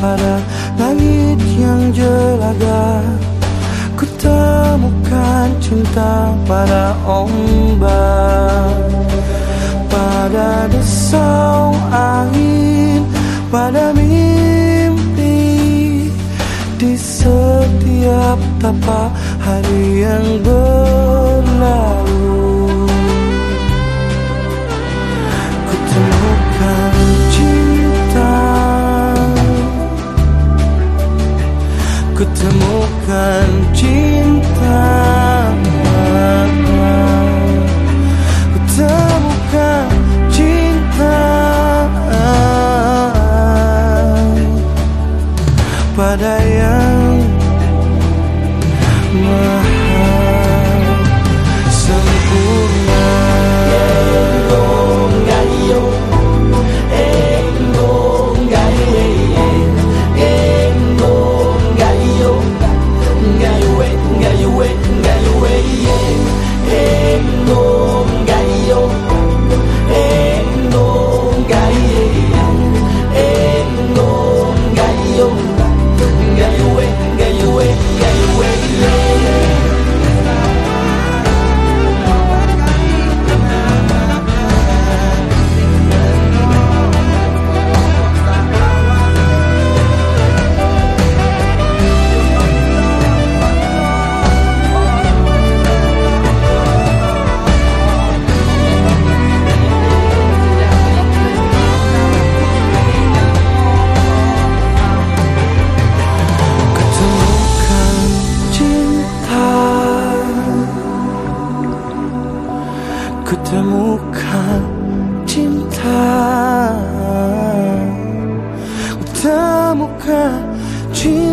pada langit yang jelaga. Ku temukan cinta pada ombak. Pada desau angin Pada mimpi. Di setiap tapak hari yang berlalu Ku temukan Ketemukan cinta. Ketemukan cinta